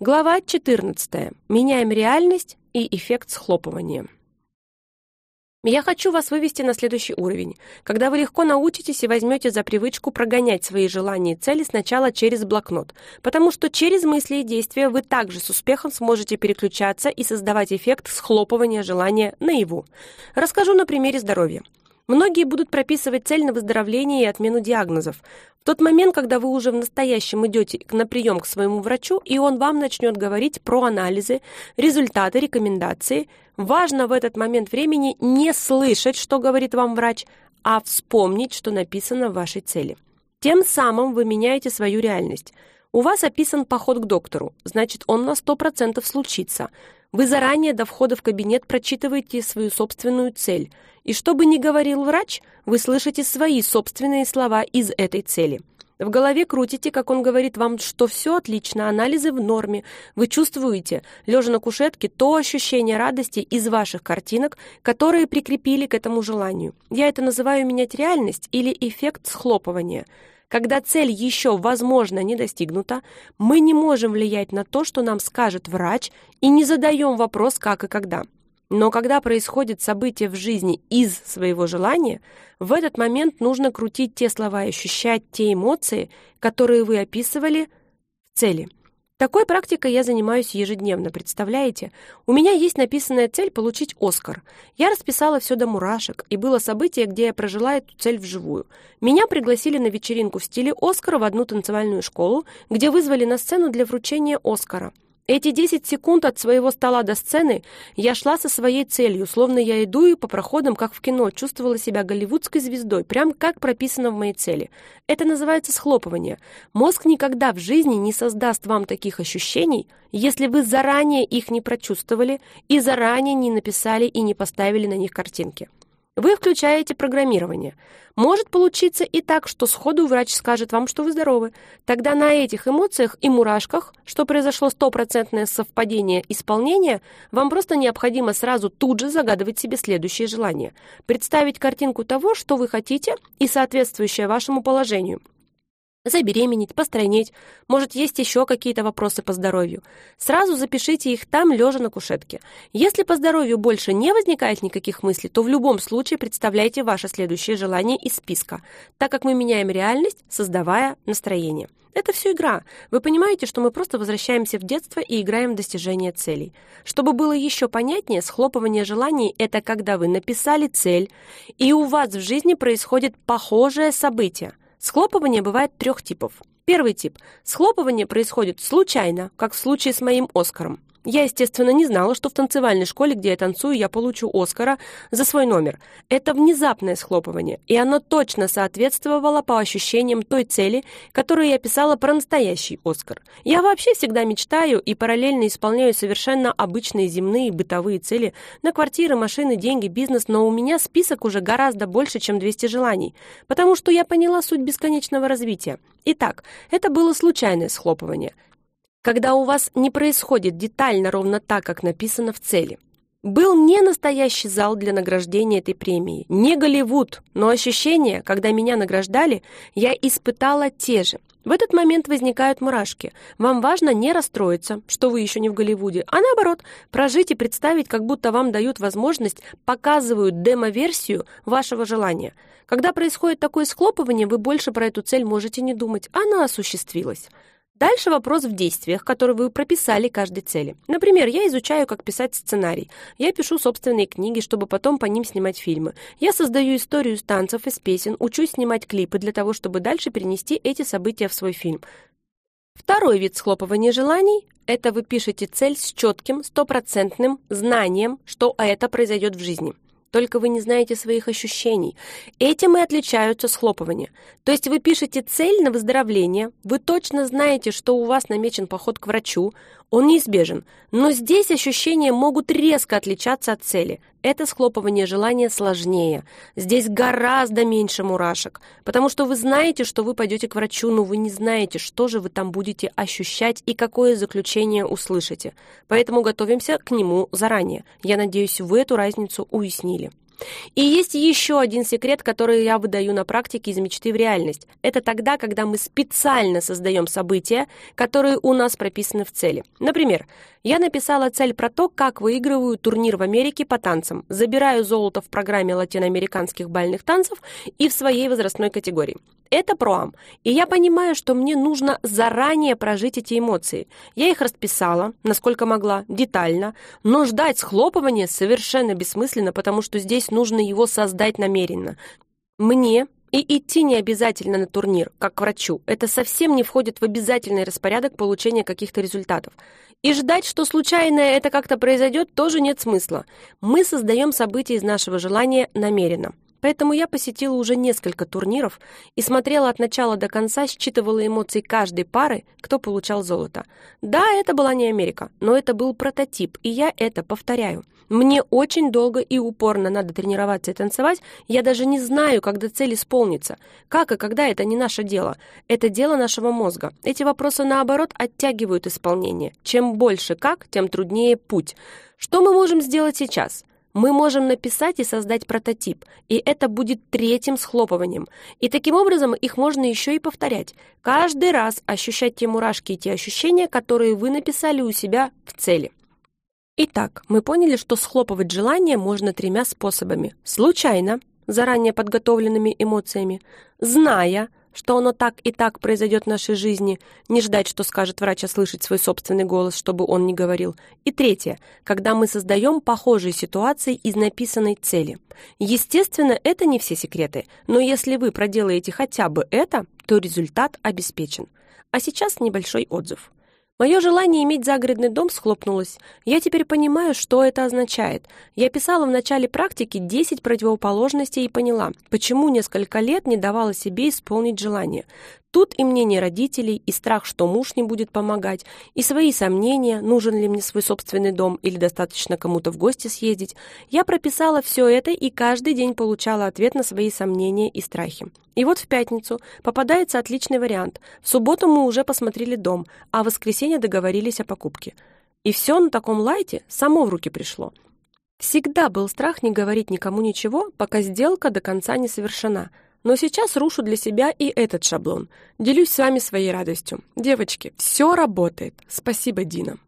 Глава 14. Меняем реальность и эффект схлопывания. Я хочу вас вывести на следующий уровень, когда вы легко научитесь и возьмете за привычку прогонять свои желания и цели сначала через блокнот, потому что через мысли и действия вы также с успехом сможете переключаться и создавать эффект схлопывания желания наяву. Расскажу на примере здоровья. Многие будут прописывать цель на выздоровление и отмену диагнозов. В тот момент, когда вы уже в настоящем идете на прием к своему врачу, и он вам начнет говорить про анализы, результаты, рекомендации, важно в этот момент времени не слышать, что говорит вам врач, а вспомнить, что написано в вашей цели. Тем самым вы меняете свою реальность. У вас описан поход к доктору, значит, он на 100% случится. Вы заранее до входа в кабинет прочитываете свою собственную цель – и что бы ни говорил врач, вы слышите свои собственные слова из этой цели. В голове крутите, как он говорит вам, что все отлично, анализы в норме. Вы чувствуете, лежа на кушетке, то ощущение радости из ваших картинок, которые прикрепили к этому желанию. Я это называю менять реальность или эффект схлопывания. Когда цель еще, возможно, не достигнута, мы не можем влиять на то, что нам скажет врач, и не задаем вопрос «как и когда». Но когда происходит событие в жизни из своего желания, в этот момент нужно крутить те слова и ощущать те эмоции, которые вы описывали в цели. Такой практикой я занимаюсь ежедневно, представляете? У меня есть написанная цель получить Оскар. Я расписала все до мурашек, и было событие, где я прожила эту цель вживую. Меня пригласили на вечеринку в стиле Оскара в одну танцевальную школу, где вызвали на сцену для вручения Оскара. Эти 10 секунд от своего стола до сцены я шла со своей целью, словно я иду и по проходам, как в кино, чувствовала себя голливудской звездой, прям как прописано в моей цели. Это называется схлопывание. Мозг никогда в жизни не создаст вам таких ощущений, если вы заранее их не прочувствовали и заранее не написали и не поставили на них картинки. Вы включаете программирование. Может получиться и так, что сходу врач скажет вам, что вы здоровы. Тогда на этих эмоциях и мурашках, что произошло стопроцентное совпадение исполнения, вам просто необходимо сразу тут же загадывать себе следующее желание. Представить картинку того, что вы хотите, и соответствующее вашему положению забеременеть, постройнеть, может, есть еще какие-то вопросы по здоровью. Сразу запишите их там, лежа на кушетке. Если по здоровью больше не возникает никаких мыслей, то в любом случае представляйте ваше следующее желание из списка, так как мы меняем реальность, создавая настроение. Это все игра. Вы понимаете, что мы просто возвращаемся в детство и играем в достижение целей. Чтобы было еще понятнее, схлопывание желаний – это когда вы написали цель, и у вас в жизни происходит похожее событие – Схлопывание бывает трех типов. Первый тип. Схлопывание происходит случайно, как в случае с моим Оскаром. Я, естественно, не знала, что в танцевальной школе, где я танцую, я получу Оскара за свой номер. Это внезапное схлопывание, и оно точно соответствовало по ощущениям той цели, которую я писала про настоящий Оскар. Я вообще всегда мечтаю и параллельно исполняю совершенно обычные земные бытовые цели на квартиры, машины, деньги, бизнес, но у меня список уже гораздо больше, чем 200 желаний, потому что я поняла суть бесконечного развития. Итак, это было случайное схлопывание – когда у вас не происходит детально ровно так, как написано в цели. Был не настоящий зал для награждения этой премии, не Голливуд, но ощущения, когда меня награждали, я испытала те же. В этот момент возникают мурашки. Вам важно не расстроиться, что вы еще не в Голливуде, а наоборот, прожить и представить, как будто вам дают возможность, показывают демо-версию вашего желания. Когда происходит такое схлопывание, вы больше про эту цель можете не думать, она осуществилась. Дальше вопрос в действиях, которые вы прописали каждой цели. Например, я изучаю, как писать сценарий. Я пишу собственные книги, чтобы потом по ним снимать фильмы. Я создаю историю из танцев, из песен, учусь снимать клипы для того, чтобы дальше перенести эти события в свой фильм. Второй вид схлопывания желаний – это вы пишете цель с четким, стопроцентным знанием, что это произойдет в жизни только вы не знаете своих ощущений. Этим и отличаются схлопывания. То есть вы пишете цель на выздоровление, вы точно знаете, что у вас намечен поход к врачу, он неизбежен, но здесь ощущения могут резко отличаться от цели. Это схлопывание желания сложнее. Здесь гораздо меньше мурашек, потому что вы знаете, что вы пойдете к врачу, но вы не знаете, что же вы там будете ощущать и какое заключение услышите. Поэтому готовимся к нему заранее. Я надеюсь, вы эту разницу уяснили. И есть еще один секрет, который я выдаю на практике из мечты в реальность. Это тогда, когда мы специально создаем события, которые у нас прописаны в цели. Например, я написала цель про то, как выигрываю турнир в Америке по танцам, забираю золото в программе латиноамериканских бальных танцев и в своей возрастной категории. Это проам, и я понимаю, что мне нужно заранее прожить эти эмоции. Я их расписала, насколько могла, детально, но ждать схлопывания совершенно бессмысленно, потому что здесь нужно его создать намеренно. Мне и идти не обязательно на турнир, как к врачу. Это совсем не входит в обязательный распорядок получения каких-то результатов. И ждать, что случайное это как-то произойдет, тоже нет смысла. Мы создаем события из нашего желания намеренно. Поэтому я посетила уже несколько турниров и смотрела от начала до конца, считывала эмоции каждой пары, кто получал золото. Да, это была не Америка, но это был прототип, и я это повторяю. Мне очень долго и упорно надо тренироваться и танцевать, я даже не знаю, когда цель исполнится. Как и когда это не наше дело. Это дело нашего мозга. Эти вопросы, наоборот, оттягивают исполнение. Чем больше как, тем труднее путь. Что мы можем сделать сейчас? Мы можем написать и создать прототип, и это будет третьим схлопыванием. И таким образом их можно еще и повторять. Каждый раз ощущать те мурашки и те ощущения, которые вы написали у себя в цели. Итак, мы поняли, что схлопывать желание можно тремя способами. Случайно, заранее подготовленными эмоциями, зная, что оно так и так произойдет в нашей жизни, не ждать, что скажет врач, а слышать свой собственный голос, чтобы он не говорил. И третье, когда мы создаем похожие ситуации из написанной цели. Естественно, это не все секреты, но если вы проделаете хотя бы это, то результат обеспечен. А сейчас небольшой отзыв. Мое желание иметь загородный дом схлопнулось. Я теперь понимаю, что это означает. Я писала в начале практики 10 противоположностей и поняла, почему несколько лет не давала себе исполнить желание. Тут и мнение родителей, и страх, что муж не будет помогать, и свои сомнения, нужен ли мне свой собственный дом или достаточно кому-то в гости съездить. Я прописала все это и каждый день получала ответ на свои сомнения и страхи. И вот в пятницу попадается отличный вариант. В субботу мы уже посмотрели дом, а в воскресенье договорились о покупке. И все на таком лайте само в руки пришло. Всегда был страх не говорить никому ничего, пока сделка до конца не совершена – но сейчас рушу для себя и этот шаблон. Делюсь с вами своей радостью. Девочки, все работает. Спасибо, Дина.